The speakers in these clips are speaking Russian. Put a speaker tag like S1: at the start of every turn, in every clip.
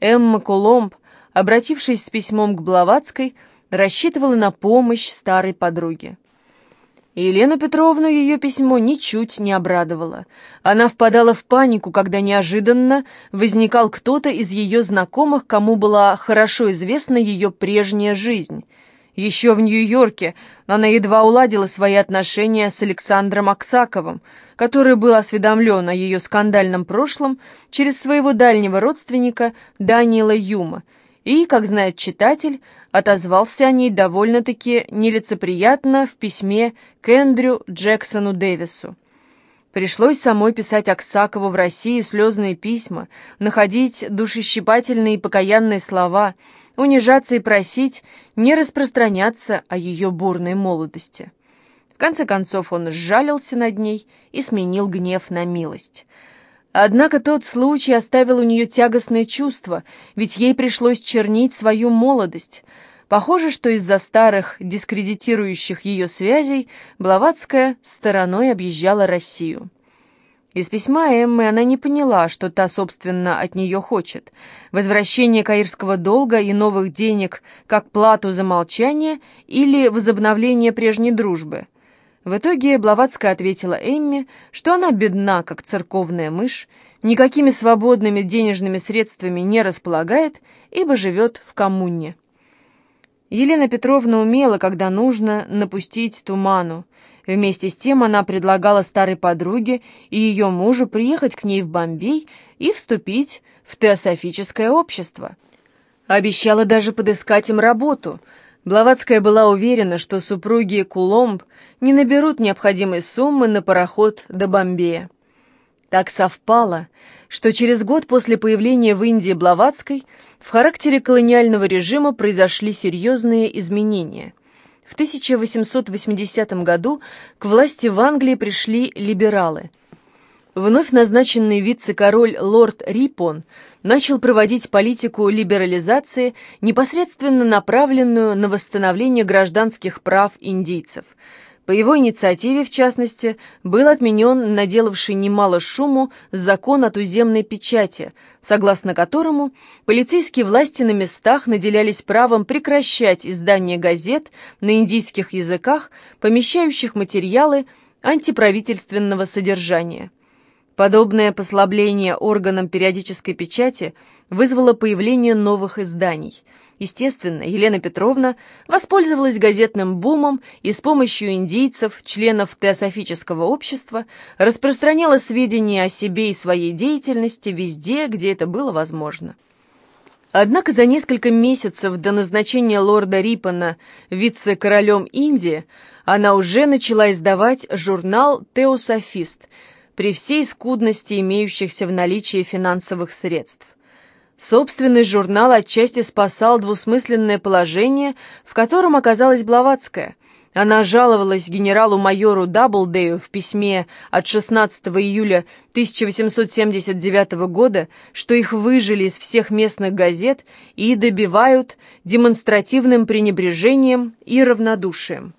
S1: Эмма Коломб, обратившись с письмом к Блаватской, рассчитывала на помощь старой подруге. Елену Петровну ее письмо ничуть не обрадовало. Она впадала в панику, когда неожиданно возникал кто-то из ее знакомых, кому была хорошо известна ее прежняя жизнь. Еще в Нью-Йорке она едва уладила свои отношения с Александром Аксаковым, который был осведомлен о ее скандальном прошлом через своего дальнего родственника Даниэла Юма, и, как знает читатель, отозвался о ней довольно-таки нелицеприятно в письме к Эндрю Джексону Дэвису. Пришлось самой писать Аксакову в России слезные письма, находить душещипательные и покаянные слова, унижаться и просить не распространяться о ее бурной молодости. В конце концов он сжалился над ней и сменил гнев на милость. Однако тот случай оставил у нее тягостное чувство, ведь ей пришлось чернить свою молодость. Похоже, что из-за старых, дискредитирующих ее связей, Блаватская стороной объезжала Россию. Из письма Эммы она не поняла, что та, собственно, от нее хочет. Возвращение каирского долга и новых денег как плату за молчание или возобновление прежней дружбы – в итоге Блаватская ответила Эмме, что она бедна, как церковная мышь, никакими свободными денежными средствами не располагает, ибо живет в коммуне. Елена Петровна умела, когда нужно, напустить туману. Вместе с тем она предлагала старой подруге и ее мужу приехать к ней в Бомбей и вступить в теософическое общество. Обещала даже подыскать им работу – Блаватская была уверена, что супруги Куломб не наберут необходимой суммы на пароход до Бомбея. Так совпало, что через год после появления в Индии Блаватской в характере колониального режима произошли серьезные изменения. В 1880 году к власти в Англии пришли либералы. Вновь назначенный вице-король лорд Рипон – начал проводить политику либерализации, непосредственно направленную на восстановление гражданских прав индийцев. По его инициативе, в частности, был отменен наделавший немало шуму закон о туземной печати, согласно которому полицейские власти на местах наделялись правом прекращать издание газет на индийских языках, помещающих материалы антиправительственного содержания. Подобное послабление органам периодической печати вызвало появление новых изданий. Естественно, Елена Петровна воспользовалась газетным бумом и с помощью индийцев, членов теософического общества, распространяла сведения о себе и своей деятельности везде, где это было возможно. Однако за несколько месяцев до назначения лорда Риппана вице-королем Индии она уже начала издавать журнал «Теософист», при всей скудности имеющихся в наличии финансовых средств. Собственный журнал отчасти спасал двусмысленное положение, в котором оказалась Блаватская. Она жаловалась генералу-майору Даблдею в письме от 16 июля 1879 года, что их выжили из всех местных газет и добивают демонстративным пренебрежением и равнодушием.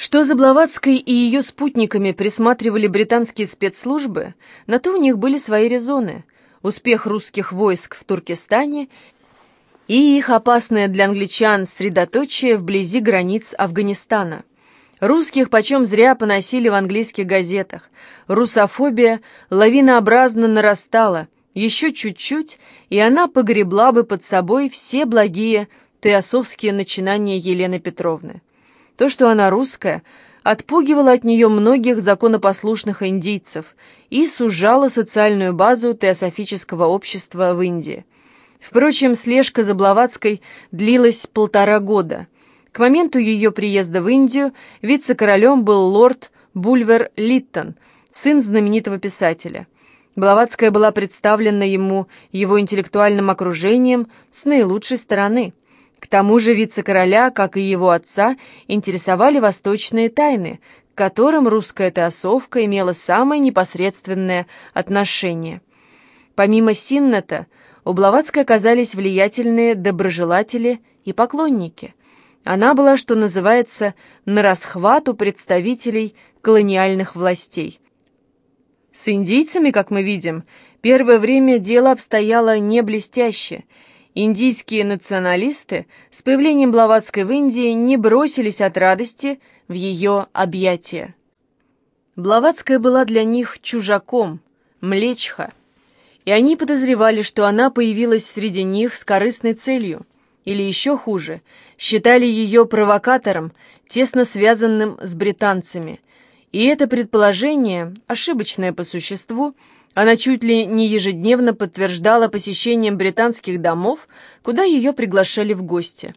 S1: Что за Блаватской и ее спутниками присматривали британские спецслужбы, на то у них были свои резоны. Успех русских войск в Туркестане и их опасное для англичан средоточие вблизи границ Афганистана. Русских почем зря поносили в английских газетах. Русофобия лавинообразно нарастала. Еще чуть-чуть, и она погребла бы под собой все благие теософские начинания Елены Петровны. То, что она русская, отпугивало от нее многих законопослушных индийцев и сужало социальную базу теософического общества в Индии. Впрочем, слежка за Блаватской длилась полтора года. К моменту ее приезда в Индию вице-королем был лорд Бульвер Литтон, сын знаменитого писателя. Блаватская была представлена ему его интеллектуальным окружением с наилучшей стороны – тому же вице-короля, как и его отца, интересовали восточные тайны, к которым русская теосовка имела самое непосредственное отношение. Помимо Синната, у Блаватской оказались влиятельные доброжелатели и поклонники. Она была, что называется, на расхват у представителей колониальных властей. С индийцами, как мы видим, Первое время дело обстояло не блестяще. Индийские националисты с появлением Блаватской в Индии не бросились от радости в ее объятия. Блаватская была для них чужаком, млечха, и они подозревали, что она появилась среди них с корыстной целью, или еще хуже, считали ее провокатором, тесно связанным с британцами. И это предположение, ошибочное по существу, она чуть ли не ежедневно подтверждала посещением британских домов, куда ее приглашали в гости.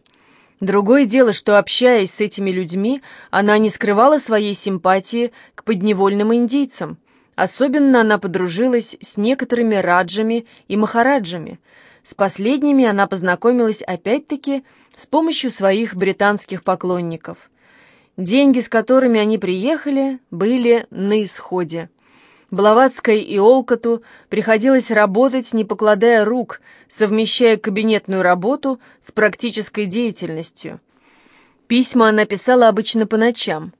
S1: Другое дело, что, общаясь с этими людьми, она не скрывала своей симпатии к подневольным индийцам. Особенно она подружилась с некоторыми раджами и махараджами. С последними она познакомилась опять-таки с помощью своих британских поклонников. Деньги, с которыми они приехали, были на исходе. Блаватской и Олкоту приходилось работать, не покладая рук, совмещая кабинетную работу с практической деятельностью. Письма она писала обычно по ночам.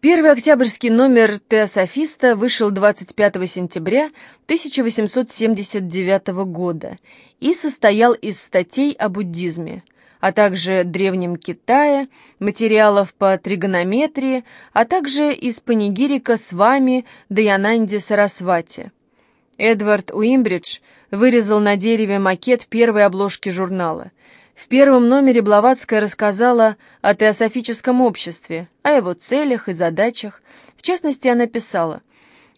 S1: Первый октябрьский номер «Теософиста» вышел 25 сентября 1879 года и состоял из статей о буддизме – а также Древнем Китае, материалов по тригонометрии, а также из панигирика с вами Даянанди Сарасвати. Эдвард Уимбридж вырезал на дереве макет первой обложки журнала. В первом номере Блаватская рассказала о теософическом обществе, о его целях и задачах. В частности, она писала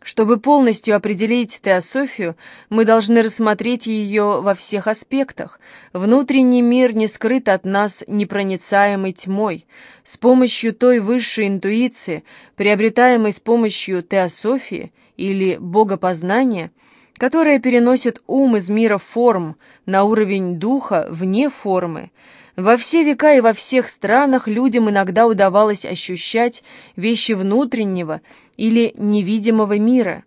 S1: чтобы полностью определить теософию, мы должны рассмотреть ее во всех аспектах. Внутренний мир не скрыт от нас непроницаемой тьмой. С помощью той высшей интуиции, приобретаемой с помощью теософии или богопознания, которая переносит ум из мира форм на уровень духа вне формы, во все века и во всех странах людям иногда удавалось ощущать вещи внутреннего или невидимого мира.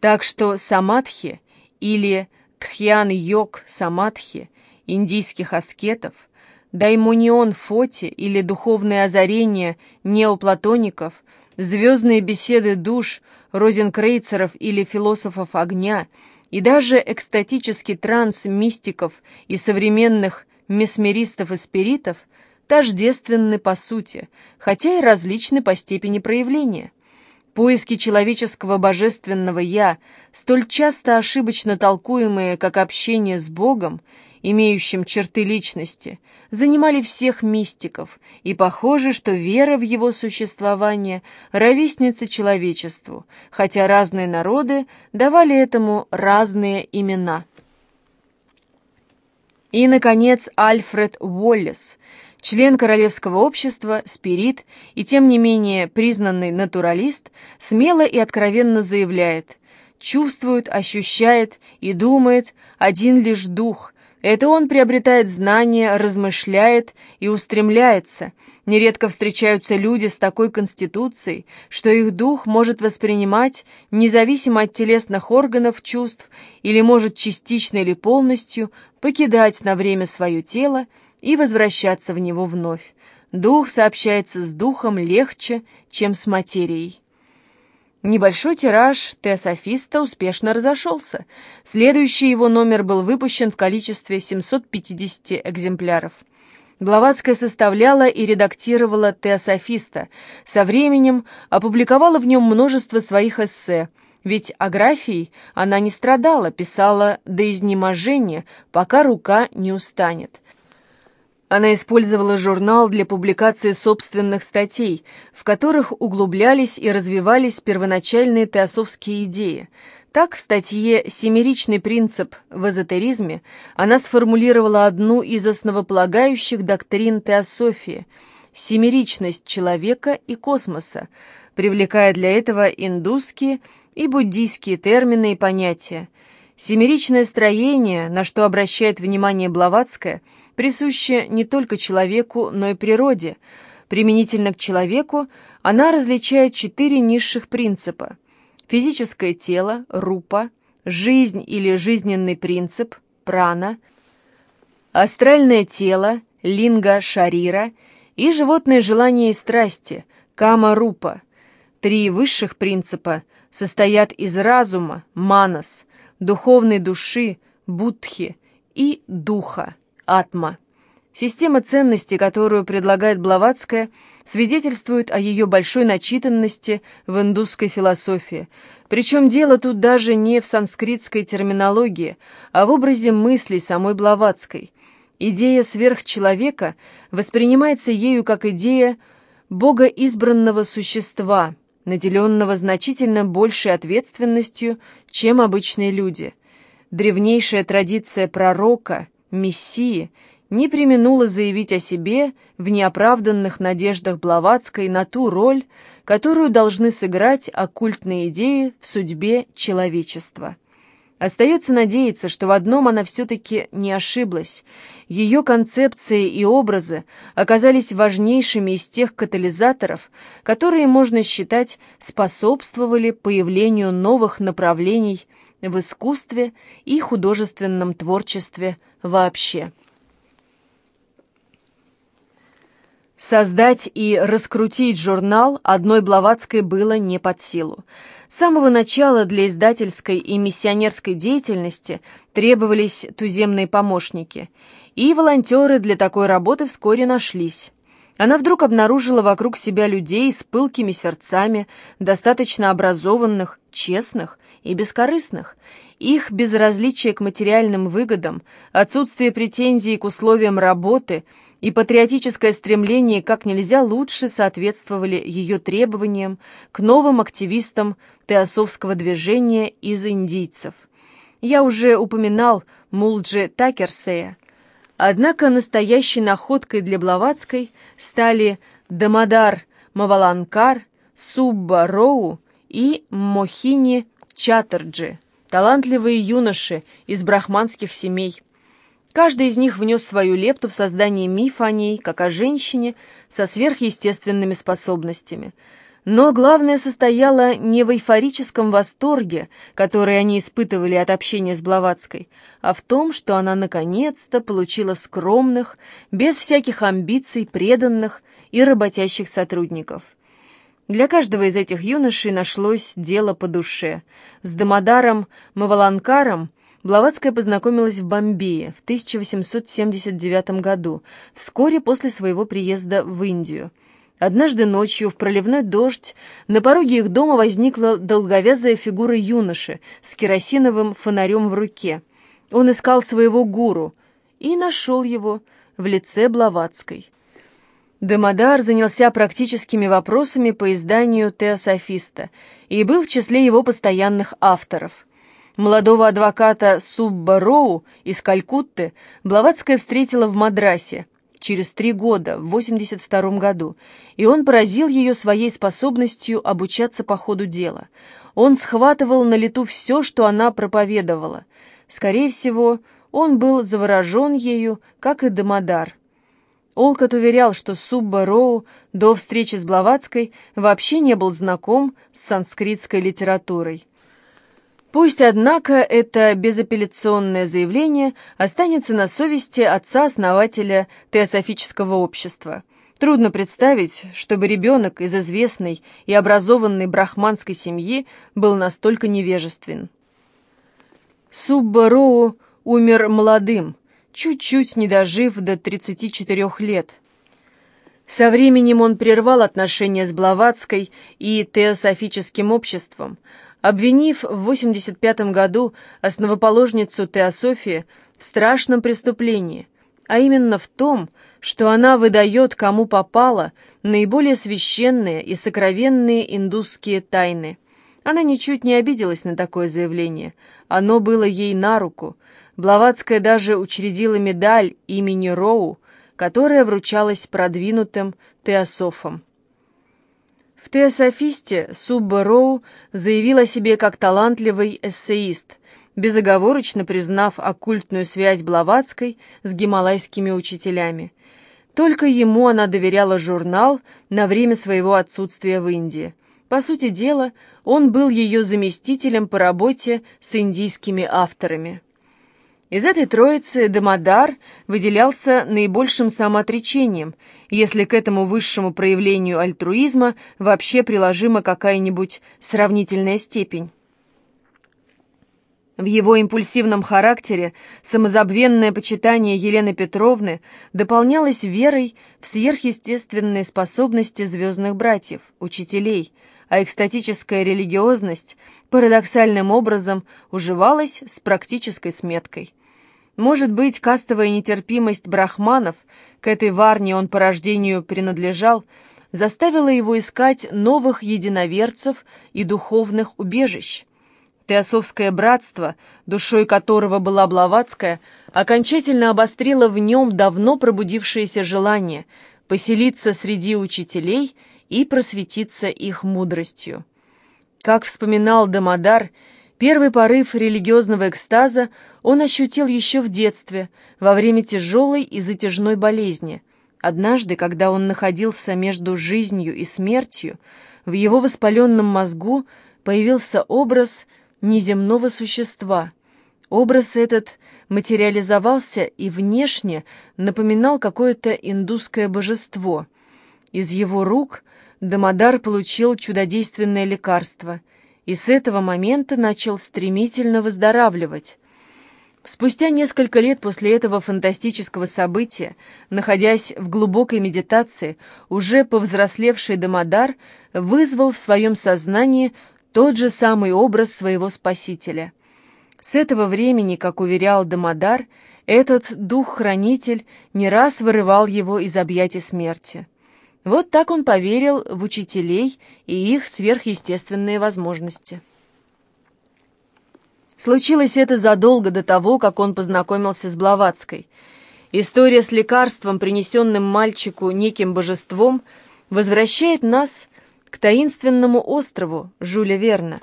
S1: Так что самадхи или тхьян-йог самадхи индийских аскетов, даймонион фоти или духовное озарение неоплатоников, звездные беседы душ розенкрейцеров или философов огня и даже экстатический транс мистиков и современных месмеристов и спиритов тождественны по сути, хотя и различны по степени проявления. Поиски человеческого божественного «я», столь часто ошибочно толкуемые как общение с Богом, имеющим черты личности, занимали всех мистиков, и похоже, что вера в его существование ровесница человечеству, хотя разные народы давали этому разные имена. И, наконец, Альфред Уоллес, член Королевского общества, спирит и, тем не менее, признанный натуралист, смело и откровенно заявляет «чувствует, ощущает и думает один лишь дух, это он приобретает знания, размышляет и устремляется. Нередко встречаются люди с такой конституцией, что их дух может воспринимать, независимо от телесных органов чувств, или может частично или полностью покидать на время свое тело и возвращаться в него вновь. Дух сообщается с духом легче, чем с материей. Небольшой тираж теософиста успешно разошелся. Следующий его номер был выпущен в количестве 750 экземпляров. Блаватская составляла и редактировала теософиста. Со временем опубликовала в нем множество своих эссе, ведь о графией она не страдала, писала до изнеможения, пока рука не устанет. Она использовала журнал для публикации собственных статей, в которых углублялись и развивались первоначальные теософские идеи. Так, в статье «Семеричный принцип в эзотеризме» она сформулировала одну из основополагающих доктрин теософии – семеричность человека и космоса, привлекая для этого индусские и буддийские термины и понятия. Семеричное строение, на что обращает внимание Блаватская – присуще не только человеку, но и природе. Применительно к человеку она различает четыре низших принципа. Физическое тело, рупа, жизнь или жизненный принцип, прана, астральное тело, линга, шарира и животные желания и страсти, кама-рупа. Три высших принципа состоят из разума, манас, духовной души, будхи и духа, атма. Система ценностей, которую предлагает Блаватская, свидетельствует о ее большой начитанности в индусской философии. Причем дело тут даже не в санскритской терминологии, а в образе мыслей самой Блаватской. Идея сверхчеловека воспринимается ею как идея богоизбранного существа, наделенного значительно большей ответственностью, чем обычные люди. Древнейшая традиция пророка, мессии, не применула заявить о себе в неоправданных надеждах Блаватской на ту роль, которую должны сыграть оккультные идеи в судьбе человечества. Остается надеяться, что в одном она все-таки не ошиблась. Ее концепции и образы оказались важнейшими из тех катализаторов, которые, можно считать, способствовали появлению новых направлений в искусстве и художественном творчестве вообще. Создать и раскрутить журнал одной Блаватской было не под силу. С самого начала для издательской и миссионерской деятельности требовались туземные помощники, и волонтеры для такой работы вскоре нашлись. Она вдруг обнаружила вокруг себя людей с пылкими сердцами, достаточно образованных, честных и бескорыстных. Их безразличие к материальным выгодам, отсутствие претензий к условиям работы – и патриотическое стремление как нельзя лучше соответствовали ее требованиям к новым активистам теософского движения из индийцев. Я уже упоминал Мулджи Такерсея. Однако настоящей находкой для Блаватской стали Дамадар Маваланкар, Субба Роу и Мохини Чаттерджи, талантливые юноши из брахманских семей. Каждый из них внес свою лепту в создание мифа о ней, как о женщине со сверхъестественными способностями. Но главное состояло не в эйфорическом восторге, который они испытывали от общения с Блаватской, а в том, что она наконец-то получила скромных, без всяких амбиций, преданных и работящих сотрудников. Для каждого из этих юношей нашлось дело по душе. С Дамадаром Маваланкаром Блаватская познакомилась в Бомбее в 1879 году, вскоре после своего приезда в Индию. Однажды ночью в проливной дождь на пороге их дома возникла долговязая фигура юноши с керосиновым фонарем в руке. Он искал своего гуру и нашел его в лице Блаватской. Демодар занялся практическими вопросами по изданию «Теософиста» и был в числе его постоянных авторов – Молодого адвоката Субба Роу из Калькутты Блаватская встретила в Мадрасе через три года, в 82 году, и он поразил ее своей способностью обучаться по ходу дела. Он схватывал на лету все, что она проповедовала. Скорее всего, он был заворожен ею, как и Дамодар. Олкот уверял, что Субба Роу до встречи с Блаватской вообще не был знаком с санскритской литературой. Пусть, однако, это безапелляционное заявление останется на совести отца-основателя теософического общества. Трудно представить, чтобы ребенок из известной и образованной брахманской семьи был настолько невежествен. Суббароу умер молодым, чуть-чуть не дожив до 34 лет. Со временем он прервал отношения с Блаватской и теософическим обществом, обвинив в 85 году основоположницу теософии в страшном преступлении, а именно в том, что она выдает кому попало наиболее священные и сокровенные индусские тайны. Она ничуть не обиделась на такое заявление, оно было ей на руку. Блаватская даже учредила медаль имени Роу, которая вручалась продвинутым теософам. В «Теософисте» Субба Роу заявил о себе как талантливый эссеист, безоговорочно признав оккультную связь Блаватской с гималайскими учителями. Только ему она доверяла журнал на время своего отсутствия в Индии. По сути дела, он был ее заместителем по работе с индийскими авторами. Из этой троицы Дамодар выделялся наибольшим самоотречением, если к этому высшему проявлению альтруизма вообще приложима какая-нибудь сравнительная степень. В его импульсивном характере самозабвенное почитание Елены Петровны дополнялось верой в сверхъестественные способности звездных братьев, учителей, а экстатическая религиозность парадоксальным образом уживалась с практической сметкой. Может быть, кастовая нетерпимость брахманов, к этой варне он по рождению принадлежал, заставила его искать новых единоверцев и духовных убежищ, Теософское братство, душой которого была Блаватская, окончательно обострило в нем давно пробудившееся желание поселиться среди учителей и просветиться их мудростью. Как вспоминал Дамодар, первый порыв религиозного экстаза он ощутил еще в детстве, во время тяжелой и затяжной болезни. Однажды, когда он находился между жизнью и смертью, в его воспаленном мозгу появился образ – неземного существа. Образ этот материализовался и внешне напоминал какое-то индусское божество. Из его рук Дамодар получил чудодейственное лекарство и с этого момента начал стремительно выздоравливать. Спустя несколько лет после этого фантастического события, находясь в глубокой медитации, уже повзрослевший Дамодар вызвал в своем сознании тот же самый образ своего спасителя. С этого времени, как уверял Дамодар, этот дух-хранитель не раз вырывал его из объятий смерти. Вот так он поверил в учителей и их сверхъестественные возможности. Случилось это задолго до того, как он познакомился с Блаватской. История с лекарством, принесенным мальчику неким божеством, возвращает нас к таинственному острову Жюля Верна.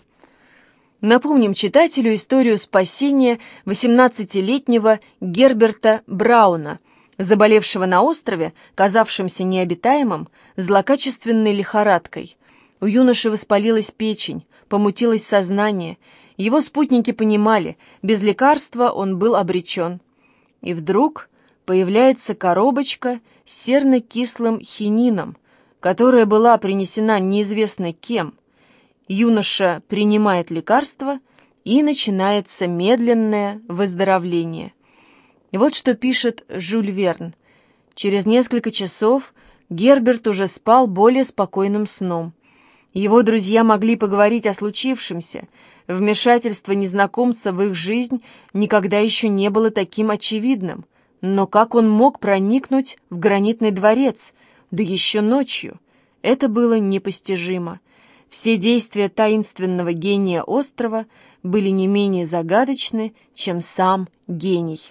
S1: Напомним читателю историю спасения 18-летнего Герберта Брауна, заболевшего на острове, казавшемся необитаемым, злокачественной лихорадкой. У юноши воспалилась печень, помутилось сознание. Его спутники понимали, без лекарства он был обречен. И вдруг появляется коробочка с серно-кислым хинином, которая была принесена неизвестно кем, юноша принимает лекарство, и начинается медленное выздоровление. Вот что пишет Жюль Верн. Через несколько часов Герберт уже спал более спокойным сном. Его друзья могли поговорить о случившемся. Вмешательство незнакомца в их жизнь никогда еще не было таким очевидным. Но как он мог проникнуть в гранитный дворец – да еще ночью. Это было непостижимо. Все действия таинственного гения острова были не менее загадочны, чем сам гений.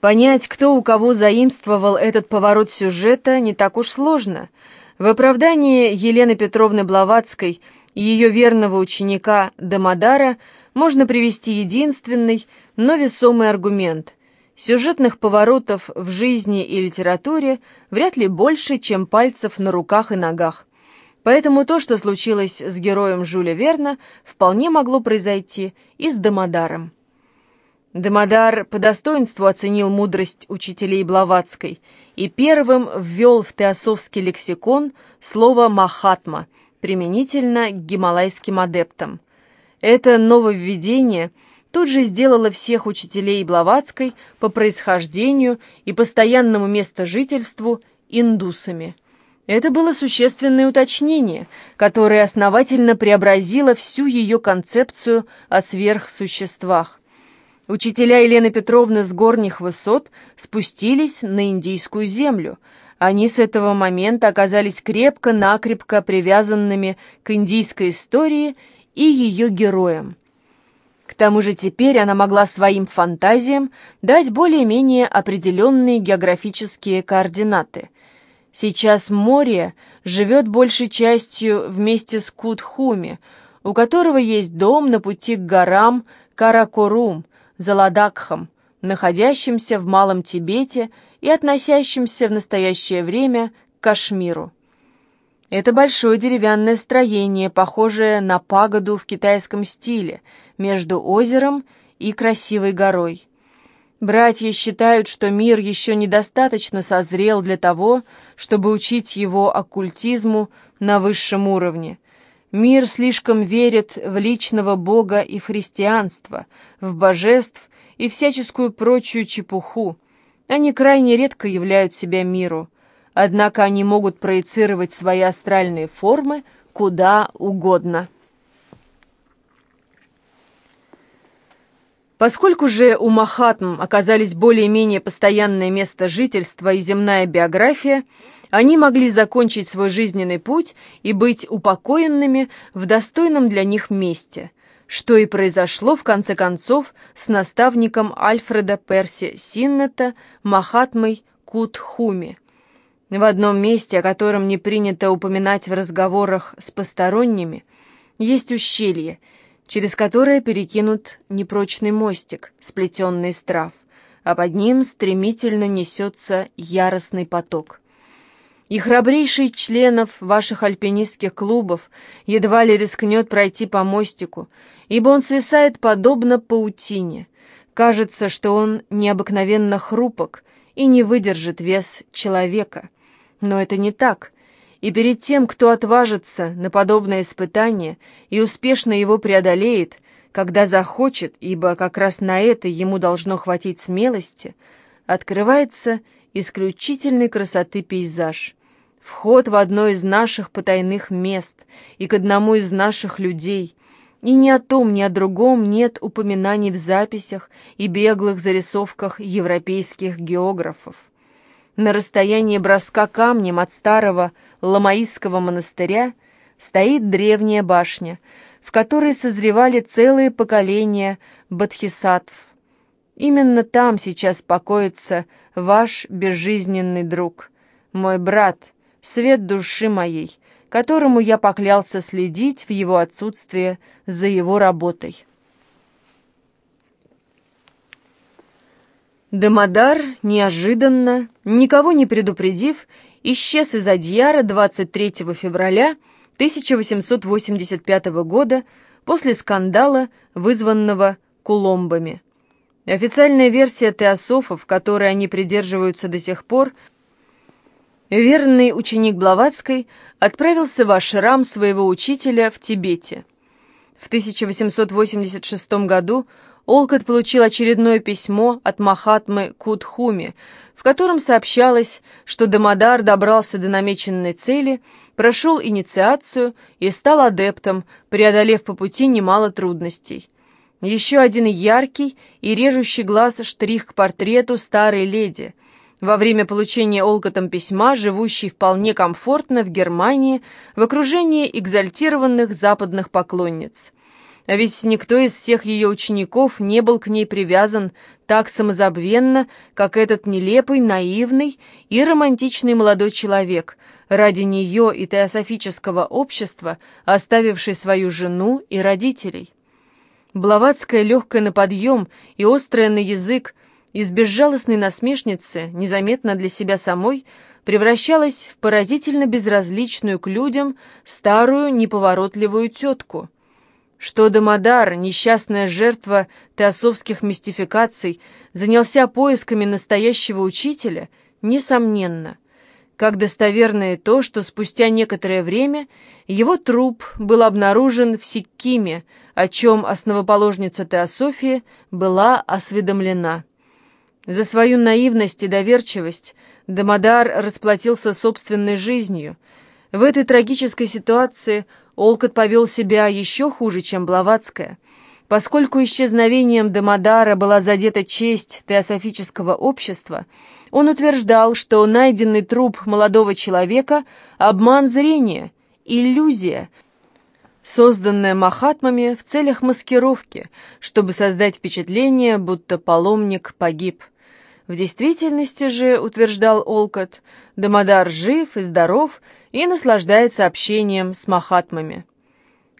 S1: Понять, кто у кого заимствовал этот поворот сюжета, не так уж сложно. В оправдании Елены Петровны Блаватской и ее верного ученика Дамадара можно привести единственный, но весомый аргумент. Сюжетных поворотов в жизни и литературе вряд ли больше, чем пальцев на руках и ногах. Поэтому то, что случилось с героем Жюля Верна, вполне могло произойти и с Дамодаром. Дамодар по достоинству оценил мудрость учителей Блаватской и первым ввел в теософский лексикон слово «махатма», применительно к гималайским адептам. Это нововведение – тут же сделала всех учителей Блаватской по происхождению и постоянному местожительству индусами. Это было существенное уточнение, которое основательно преобразило всю ее концепцию о сверхсуществах. Учителя Елены Петровны с горних высот спустились на индийскую землю. Они с этого момента оказались крепко-накрепко привязанными к индийской истории и ее героям. К тому же теперь она могла своим фантазиям дать более-менее определенные географические координаты. Сейчас море живет большей частью вместе с Кутхуми, у которого есть дом на пути к горам Каракорум, Заладакхам, находящимся в Малом Тибете и относящимся в настоящее время к Кашмиру. Это большое деревянное строение, похожее на пагоду в китайском стиле, между озером и красивой горой. Братья считают, что мир еще недостаточно созрел для того, чтобы учить его оккультизму на высшем уровне. Мир слишком верит в личного Бога и в христианство, в божеств и всяческую прочую чепуху. Они крайне редко являют себя миру, однако они могут проецировать свои астральные формы куда угодно. Поскольку же у Махатм оказались более-менее постоянное место жительства и земная биография, они могли закончить свой жизненный путь и быть упокоенными в достойном для них месте, что и произошло в конце концов с наставником Альфреда Перси Синнета Махатмой Кутхуми. В одном месте, о котором не принято упоминать в разговорах с посторонними, есть ущелье – через которое перекинут непрочный мостик, сплетенный из трав, а под ним стремительно несется яростный поток. И храбрейший членов ваших альпинистских клубов едва ли рискнет пройти по мостику, ибо он свисает подобно паутине. Кажется, что он необыкновенно хрупок и не выдержит вес человека. Но это не так — и перед тем, кто отважится на подобное испытание и успешно его преодолеет, когда захочет, ибо как раз на это ему должно хватить смелости, открывается исключительной красоты пейзаж. Вход в одно из наших потайных мест и к одному из наших людей. И ни о том, ни о другом нет упоминаний в записях и беглых зарисовках европейских географов. На расстоянии броска камнем от старого Ламаистского монастыря стоит древняя башня, в которой созревали целые поколения бодхисаттв. Именно там сейчас покоится ваш безжизненный друг, мой брат, свет души моей, которому я поклялся следить в его отсутствие за его работой. Дамодар неожиданно, никого не предупредив, исчез из Адьяра 23 февраля 1885 года после скандала, вызванного куломбами. Официальная версия теософов, которой они придерживаются до сих пор, верный ученик Блаватской отправился в ашрам своего учителя в Тибете. В 1886 году Олкот получил очередное письмо от Махатмы Кудхуми, в котором сообщалось, что Дамодар добрался до намеченной цели, прошел инициацию и стал адептом, преодолев по пути немало трудностей. Еще один яркий и режущий глаз штрих к портрету старой леди. Во время получения Олкотом письма, живущий вполне комфортно в Германии, в окружении экзальтированных западных поклонниц – а ведь никто из всех ее учеников не был к ней привязан так самозабвенно, как этот нелепый, наивный и романтичный молодой человек, ради нее и теософического общества, оставивший свою жену и родителей. Блаватская легкая на подъем и острая на язык, из безжалостной насмешницы, незаметно для себя самой, превращалась в поразительно безразличную к людям старую неповоротливую тетку — что Дамодар, несчастная жертва теософских мистификаций, занялся поисками настоящего учителя, несомненно. Как достоверно и то, что спустя некоторое время его труп был обнаружен в Сиккиме, о чем основоположница теософии была осведомлена. За свою наивность и доверчивость Дамодар расплатился собственной жизнью. В этой трагической ситуации Олкот повел себя еще хуже, чем Блаватская. Поскольку исчезновением Дамодара была задета честь теософического общества, он утверждал, что найденный труп молодого человека – обман зрения, иллюзия, созданная Махатмами в целях маскировки, чтобы создать впечатление, будто паломник погиб. В действительности же, утверждал Олкот, Дамодар жив и здоров и наслаждается общением с махатмами.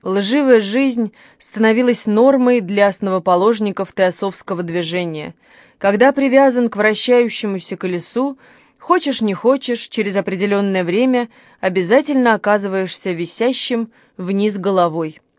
S1: Лживая жизнь становилась нормой для основоположников теософского движения. Когда привязан к вращающемуся колесу, хочешь не хочешь, через определенное время обязательно оказываешься висящим вниз головой.